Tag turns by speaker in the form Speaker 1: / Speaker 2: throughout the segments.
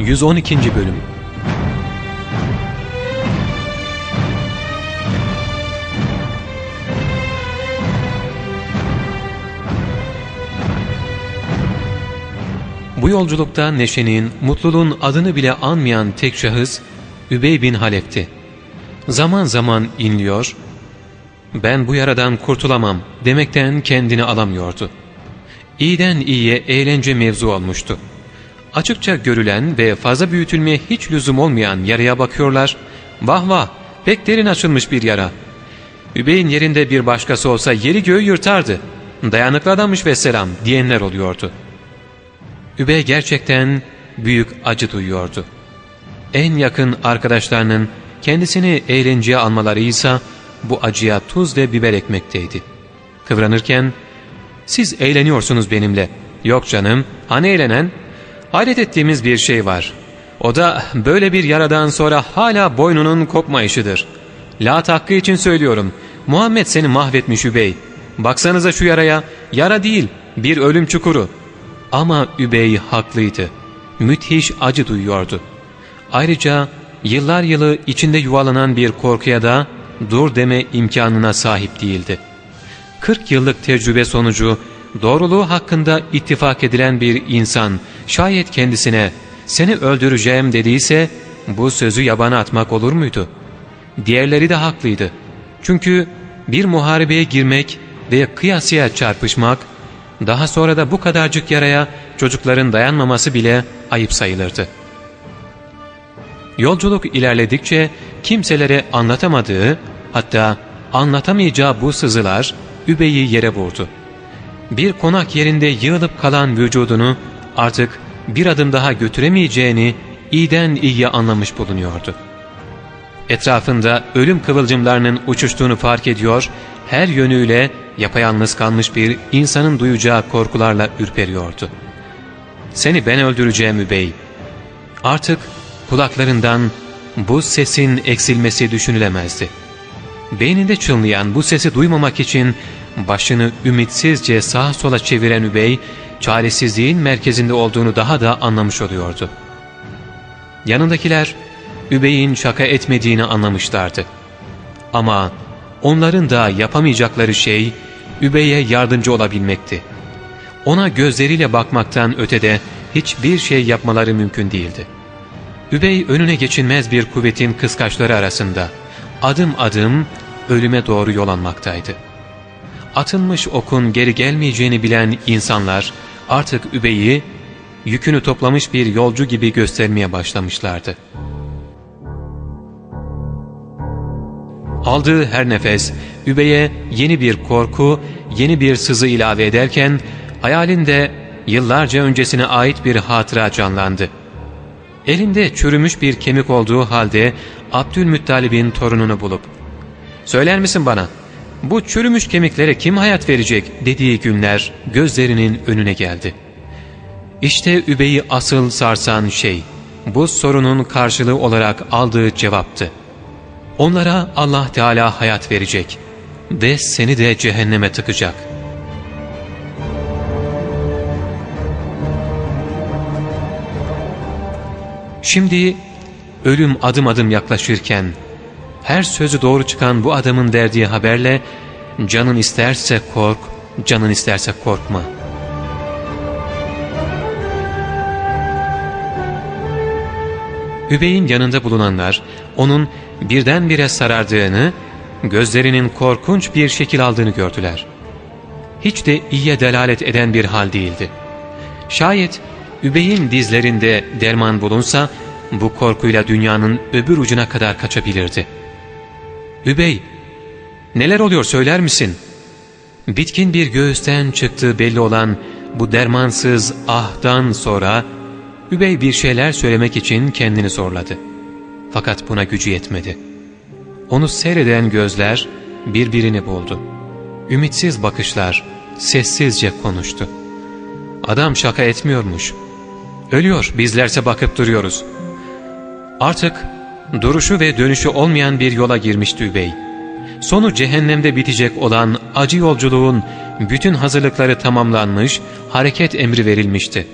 Speaker 1: 112. Bölüm Bu yolculukta neşenin, mutluluğun adını bile anmayan tek şahıs Übey bin Halef'ti. Zaman zaman inliyor, ben bu yaradan kurtulamam demekten kendini alamıyordu. İyiden iyiye eğlence mevzu olmuştu. Açıkça görülen ve fazla büyütülmeye hiç lüzum olmayan yaraya bakıyorlar. Vah vah pek derin açılmış bir yara. Übey'in yerinde bir başkası olsa yeri göğü yırtardı. Dayanıklı adammış ve selam diyenler oluyordu. Übey gerçekten büyük acı duyuyordu. En yakın arkadaşlarının kendisini eğlenceye almaları ise bu acıya tuz ve biber ekmekteydi. Kıvranırken, ''Siz eğleniyorsunuz benimle.'' ''Yok canım, hani eğlenen?'' Hayret ettiğimiz bir şey var. O da böyle bir yaradan sonra hala boynunun kopmayışıdır. La hakkı için söylüyorum. Muhammed seni mahvetmiş Übey. Baksanıza şu yaraya. Yara değil, bir ölüm çukuru. Ama Übey haklıydı. Müthiş acı duyuyordu. Ayrıca yıllar yılı içinde yuvalanan bir korkuya da dur deme imkanına sahip değildi. 40 yıllık tecrübe sonucu doğruluğu hakkında ittifak edilen bir insan şayet kendisine seni öldüreceğim dediyse bu sözü yabana atmak olur muydu? Diğerleri de haklıydı. Çünkü bir muharebeye girmek ve kıyasıya çarpışmak, daha sonra da bu kadarcık yaraya çocukların dayanmaması bile ayıp sayılırdı. Yolculuk ilerledikçe kimselere anlatamadığı, hatta anlatamayacağı bu sızılar Übey'i yere vurdu bir konak yerinde yığılıp kalan vücudunu artık bir adım daha götüremeyeceğini iyiden iyiye anlamış bulunuyordu. Etrafında ölüm kıvılcımlarının uçuştuğunu fark ediyor, her yönüyle yapayalnız kalmış bir insanın duyacağı korkularla ürperiyordu. ''Seni ben öldüreceğim übey.'' Artık kulaklarından bu sesin eksilmesi düşünülemezdi. Beyninde çınlayan bu sesi duymamak için başını ümitsizce sağa sola çeviren Übey, çaresizliğin merkezinde olduğunu daha da anlamış oluyordu. Yanındakiler, Übey'in şaka etmediğini anlamışlardı. Ama onların da yapamayacakları şey, Übey'e yardımcı olabilmekti. Ona gözleriyle bakmaktan ötede hiçbir şey yapmaları mümkün değildi. Übey önüne geçilmez bir kuvvetin kıskaçları arasında adım adım ölüme doğru yol almaktaydı atılmış okun geri gelmeyeceğini bilen insanlar artık Übey'i yükünü toplamış bir yolcu gibi göstermeye başlamışlardı. Aldığı her nefes Übey'e yeni bir korku, yeni bir sızı ilave ederken hayalinde yıllarca öncesine ait bir hatıra canlandı. Elinde çürümüş bir kemik olduğu halde Abdülmuttalib'in torununu bulup ''Söyler misin bana?'' Bu çürümüş kemiklere kim hayat verecek dediği günler gözlerinin önüne geldi. İşte Übey'i asıl sarsan şey, bu sorunun karşılığı olarak aldığı cevaptı. Onlara Allah Teala hayat verecek ve seni de cehenneme tıkacak. Şimdi ölüm adım adım yaklaşırken, her sözü doğru çıkan bu adamın verdiği haberle canın isterse kork, canın isterse korkma. Hübey'in yanında bulunanlar onun birdenbire sarardığını, gözlerinin korkunç bir şekil aldığını gördüler. Hiç de iyiye delalet eden bir hal değildi. Şayet Übey'in dizlerinde derman bulunsa bu korkuyla dünyanın öbür ucuna kadar kaçabilirdi.'' ''Übey, neler oluyor söyler misin?'' Bitkin bir göğüsten çıktığı belli olan bu dermansız ahdan sonra Übey bir şeyler söylemek için kendini zorladı. Fakat buna gücü yetmedi. Onu seyreden gözler birbirini buldu. Ümitsiz bakışlar sessizce konuştu. Adam şaka etmiyormuş. Ölüyor bizlerse bakıp duruyoruz. Artık duruşu ve dönüşü olmayan bir yola girmişti Übey. Sonu cehennemde bitecek olan acı yolculuğun bütün hazırlıkları tamamlanmış, hareket emri verilmişti.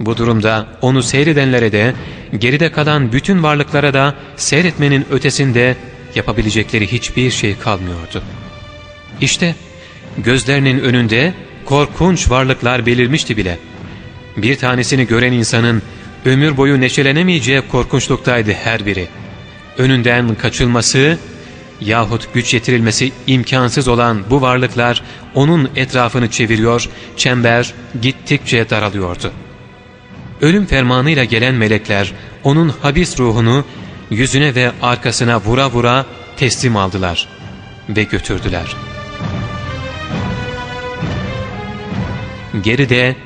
Speaker 1: Bu durumda onu seyredenlere de, geride kalan bütün varlıklara da seyretmenin ötesinde yapabilecekleri hiçbir şey kalmıyordu. İşte gözlerinin önünde korkunç varlıklar belirmişti bile. Bir tanesini gören insanın ömür boyu neşelenemeyeceği korkunçluktaydı her biri. Önünden kaçılması yahut güç yetirilmesi imkansız olan bu varlıklar onun etrafını çeviriyor, çember gittikçe daralıyordu. Ölüm fermanıyla gelen melekler onun habis ruhunu yüzüne ve arkasına vura vura teslim aldılar ve götürdüler. Geride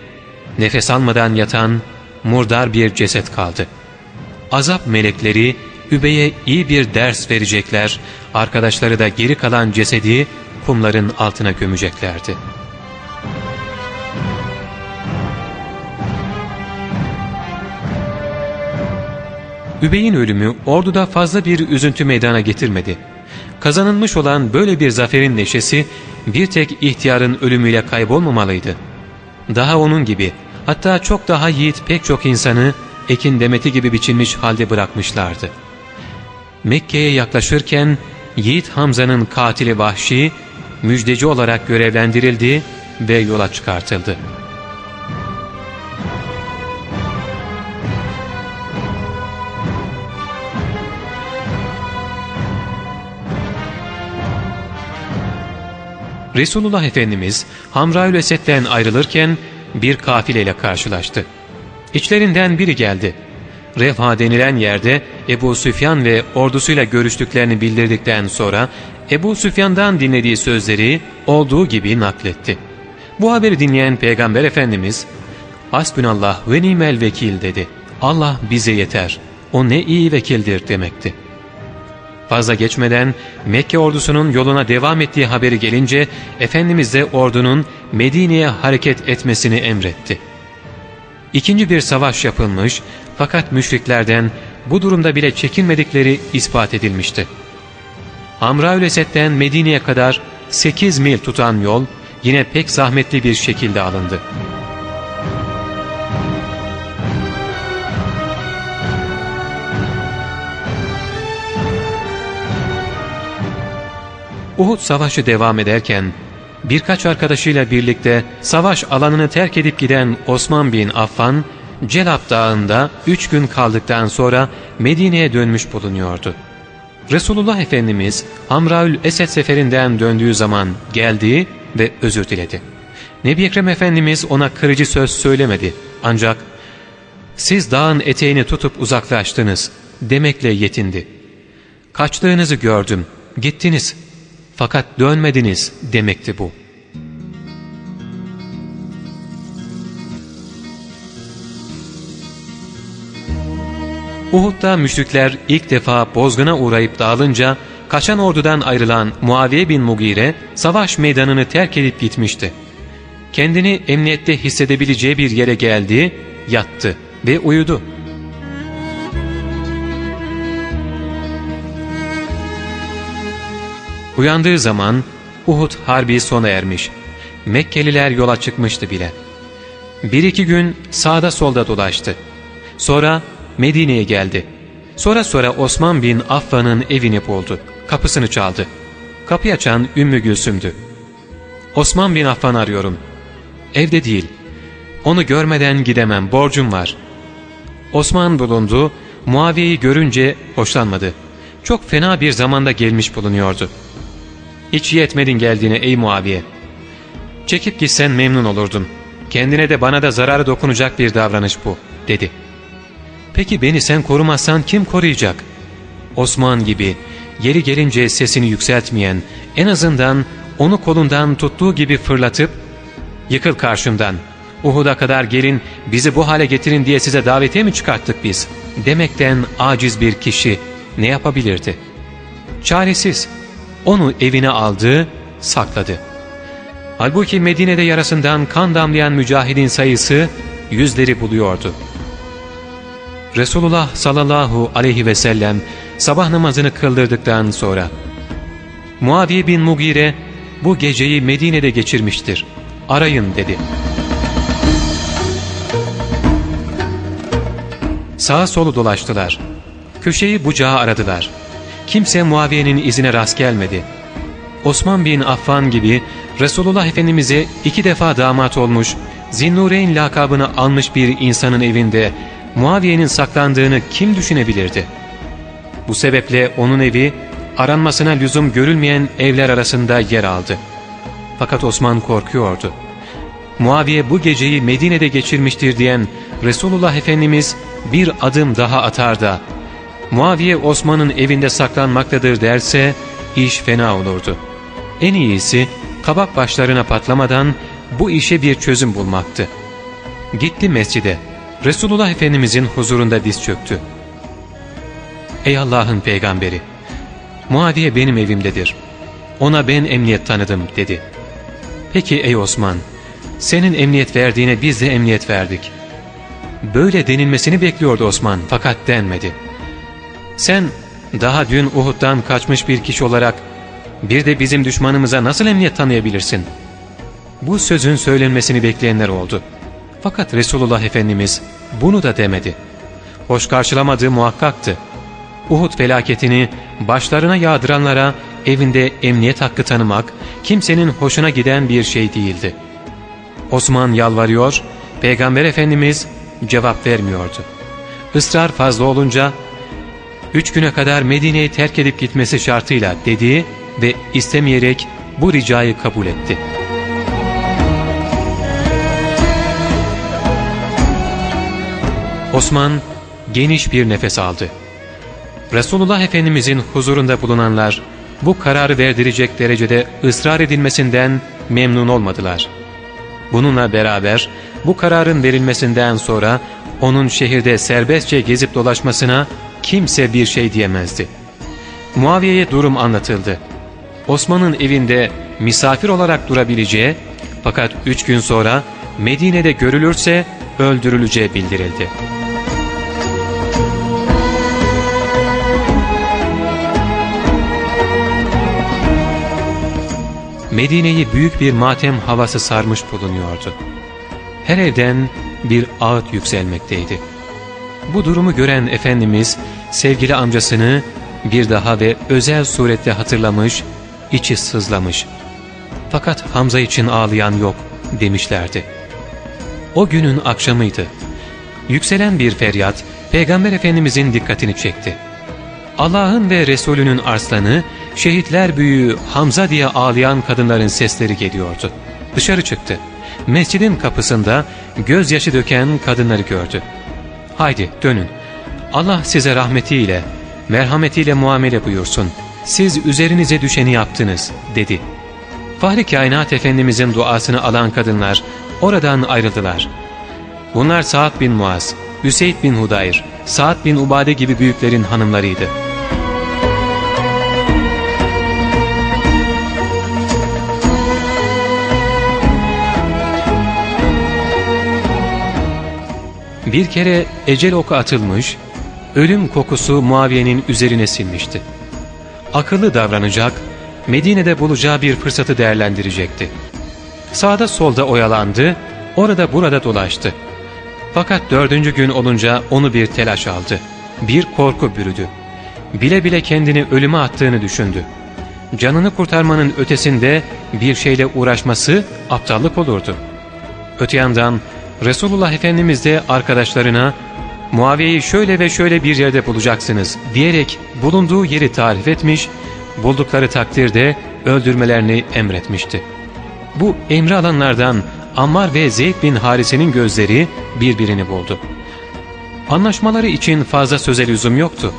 Speaker 1: nefes almadan yatan murdar bir ceset kaldı. Azap melekleri Übey'e iyi bir ders verecekler, arkadaşları da geri kalan cesedi kumların altına gömeceklerdi. Übey'in ölümü orduda fazla bir üzüntü meydana getirmedi. Kazanılmış olan böyle bir zaferin neşesi bir tek ihtiyarın ölümüyle kaybolmamalıydı. Daha onun gibi hatta çok daha yiğit pek çok insanı ekin demeti gibi biçilmiş halde bırakmışlardı. Mekke'ye yaklaşırken Yiğit Hamza'nın katili Vahşi müjdeci olarak görevlendirildi ve yola çıkartıldı. Resulullah Efendimiz Hamraül Esed'den ayrılırken bir kafileyle karşılaştı. İçlerinden biri geldi. Revha denilen yerde Ebu Süfyan ve ordusuyla görüştüklerini bildirdikten sonra Ebu Süfyan'dan dinlediği sözleri olduğu gibi nakletti. Bu haberi dinleyen Peygamber Efendimiz Hasbünallah ve nimel vekil dedi. Allah bize yeter. O ne iyi vekildir demekti. Fazla geçmeden Mekke ordusunun yoluna devam ettiği haberi gelince Efendimiz de ordunun Medine'ye hareket etmesini emretti. İkinci bir savaş yapılmış fakat müşriklerden bu durumda bile çekinmedikleri ispat edilmişti. Hamraül Esed'den Medine'ye kadar 8 mil tutan yol yine pek zahmetli bir şekilde alındı. Uhud savaşı devam ederken birkaç arkadaşıyla birlikte savaş alanını terk edip giden Osman bin Affan, Celab Dağı'nda üç gün kaldıktan sonra Medine'ye dönmüş bulunuyordu. Resulullah Efendimiz Hamraül Esed seferinden döndüğü zaman geldi ve özür diledi. Nebi Ekrem Efendimiz ona kırıcı söz söylemedi ancak siz dağın eteğini tutup uzaklaştınız demekle yetindi. Kaçtığınızı gördüm, gittiniz fakat dönmediniz demekti bu. Uhud'da müşrikler ilk defa bozguna uğrayıp dağılınca kaçan ordudan ayrılan Muaviye bin Mugire savaş meydanını terk edip gitmişti. Kendini emniyette hissedebileceği bir yere geldi, yattı ve uyudu. Uyandığı zaman Uhud harbi sona ermiş. Mekkeliler yola çıkmıştı bile. Bir iki gün sağda solda dolaştı. Sonra Medine'ye geldi. Sonra sonra Osman bin Affan'ın evini buldu. Kapısını çaldı. Kapıyı açan Ümmü Gülsüm'dü. Osman bin Affan arıyorum. Evde değil. Onu görmeden gidemem, borcum var. Osman bulundu, Muaviye'yi görünce hoşlanmadı. Çok fena bir zamanda gelmiş bulunuyordu. Hiç yetmedin geldiğine ey Muaviye. Çekip gitsen memnun olurdum. Kendine de bana da zararı dokunacak bir davranış bu, dedi. Peki beni sen korumazsan kim koruyacak? Osman gibi yeri gelince sesini yükseltmeyen, en azından onu kolundan tuttuğu gibi fırlatıp ''Yıkıl karşımdan, Uhud'a kadar gelin, bizi bu hale getirin diye size davetiye mi çıkarttık biz?'' demekten aciz bir kişi ne yapabilirdi? Çaresiz, onu evine aldı, sakladı. Halbuki Medine'de yarasından kan damlayan mücahidin sayısı yüzleri buluyordu. Resulullah sallallahu aleyhi ve sellem sabah namazını kıldırdıktan sonra Muaviye bin Mugire bu geceyi Medine'de geçirmiştir. Arayın dedi. Sağa solu dolaştılar. Köşeyi bucağı aradılar. Kimse Muaviye'nin izine rast gelmedi. Osman bin Affan gibi Resulullah Efendimiz'e iki defa damat olmuş, Zinnureyn lakabını almış bir insanın evinde Muaviye'nin saklandığını kim düşünebilirdi? Bu sebeple onun evi aranmasına lüzum görülmeyen evler arasında yer aldı. Fakat Osman korkuyordu. Muaviye bu geceyi Medine'de geçirmiştir diyen Resulullah Efendimiz bir adım daha atar da Muaviye Osman'ın evinde saklanmaktadır derse iş fena olurdu. En iyisi kabak başlarına patlamadan bu işe bir çözüm bulmaktı. Gitti mescide. Resulullah Efendimizin huzurunda diz çöktü. Ey Allah'ın peygamberi! Muaviye benim evimdedir. Ona ben emniyet tanıdım dedi. Peki ey Osman! Senin emniyet verdiğine biz de emniyet verdik. Böyle denilmesini bekliyordu Osman fakat denmedi. Sen daha dün Uhud'dan kaçmış bir kişi olarak bir de bizim düşmanımıza nasıl emniyet tanıyabilirsin? Bu sözün söylenmesini bekleyenler oldu. Fakat Resulullah Efendimiz bunu da demedi. Hoş karşılamadığı muhakkaktı. Uhud felaketini başlarına yağdıranlara evinde emniyet hakkı tanımak kimsenin hoşuna giden bir şey değildi. Osman yalvarıyor, Peygamber Efendimiz cevap vermiyordu. Israr fazla olunca üç güne kadar Medine'yi terk edip gitmesi şartıyla dediği ve istemeyerek bu ricayı kabul etti. Osman geniş bir nefes aldı. Resulullah Efendimizin huzurunda bulunanlar bu kararı verdirecek derecede ısrar edilmesinden memnun olmadılar. Bununla beraber bu kararın verilmesinden sonra onun şehirde serbestçe gezip dolaşmasına kimse bir şey diyemezdi. Muaviye'ye durum anlatıldı. Osman'ın evinde misafir olarak durabileceği fakat üç gün sonra Medine'de görülürse öldürüleceği bildirildi. Medine'yi büyük bir matem havası sarmış bulunuyordu. Her evden bir ağıt yükselmekteydi. Bu durumu gören Efendimiz sevgili amcasını bir daha ve özel surette hatırlamış, içi sızlamış. Fakat Hamza için ağlayan yok demişlerdi. O günün akşamıydı. Yükselen bir feryat Peygamber Efendimizin dikkatini çekti. Allah'ın ve Resulünün arslanı, şehitler büyüğü Hamza diye ağlayan kadınların sesleri geliyordu. Dışarı çıktı. Mescidin kapısında gözyaşı döken kadınları gördü. Haydi dönün. Allah size rahmetiyle, merhametiyle muamele buyursun. Siz üzerinize düşeni yaptınız dedi. Fahri Kainat Efendimizin duasını alan kadınlar oradan ayrıldılar. Bunlar Sa'd bin Muaz, Hüseyd bin Hudayr, Sa'd bin Ubade gibi büyüklerin hanımlarıydı. Bir kere ecel oku atılmış, ölüm kokusu Muaviye'nin üzerine sinmişti. Akıllı davranacak, Medine'de bulacağı bir fırsatı değerlendirecekti. Sağda solda oyalandı, orada burada dolaştı. Fakat dördüncü gün olunca onu bir telaş aldı. Bir korku bürüdü. Bile bile kendini ölüme attığını düşündü. Canını kurtarmanın ötesinde bir şeyle uğraşması aptallık olurdu. Öte yandan Resulullah Efendimiz de arkadaşlarına Muaviye'yi şöyle ve şöyle bir yerde bulacaksınız diyerek bulunduğu yeri tarif etmiş, buldukları takdirde öldürmelerini emretmişti. Bu emri alanlardan Ammar ve Zeyd bin Harise'nin gözleri birbirini buldu. Anlaşmaları için fazla sözel lüzum yoktu.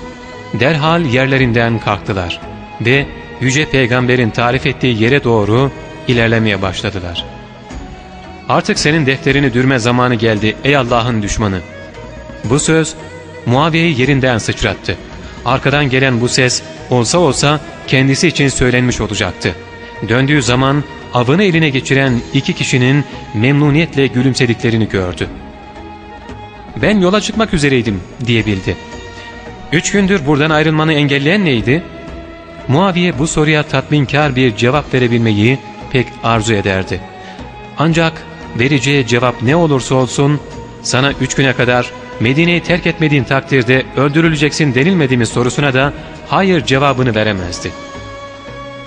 Speaker 1: Derhal yerlerinden kalktılar ve Yüce Peygamber'in tarif ettiği yere doğru ilerlemeye başladılar. Artık senin defterini dürme zamanı geldi ey Allah'ın düşmanı. Bu söz Muaviye'yi yerinden sıçrattı. Arkadan gelen bu ses olsa olsa kendisi için söylenmiş olacaktı. Döndüğü zaman avını eline geçiren iki kişinin memnuniyetle gülümsediklerini gördü. ''Ben yola çıkmak üzereydim.'' diyebildi. ''Üç gündür buradan ayrılmanı engelleyen neydi?'' Muaviye bu soruya tatminkar bir cevap verebilmeyi pek arzu ederdi. Ancak vereceği cevap ne olursa olsun sana üç güne kadar Medine'yi terk etmediğin takdirde öldürüleceksin denilmedi mi sorusuna da hayır cevabını veremezdi.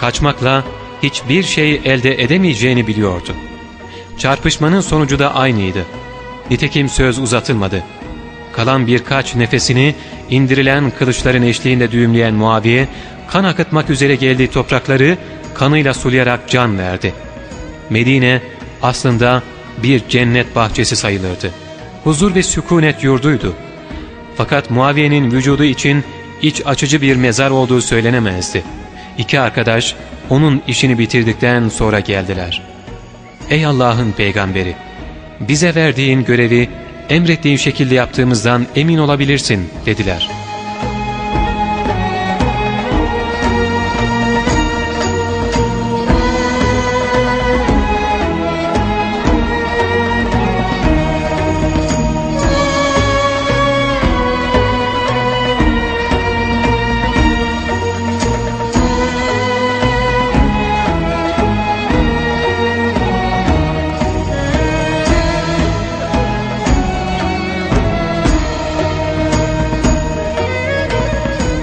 Speaker 1: Kaçmakla hiçbir şey elde edemeyeceğini biliyordu. Çarpışmanın sonucu da aynıydı. Nitekim söz uzatılmadı. Kalan birkaç nefesini indirilen kılıçların eşliğinde düğümleyen Muaviye, kan akıtmak üzere geldiği toprakları kanıyla sulayarak can verdi. Medine aslında bir cennet bahçesi sayılırdı. Huzur ve sükunet yurduydu. Fakat Muaviye'nin vücudu için iç açıcı bir mezar olduğu söylenemezdi. İki arkadaş onun işini bitirdikten sonra geldiler. ''Ey Allah'ın peygamberi, bize verdiğin görevi emrettiğin şekilde yaptığımızdan emin olabilirsin.'' dediler.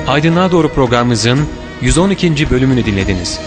Speaker 1: Aydınlığa Doğru programımızın 112. bölümünü dinlediniz.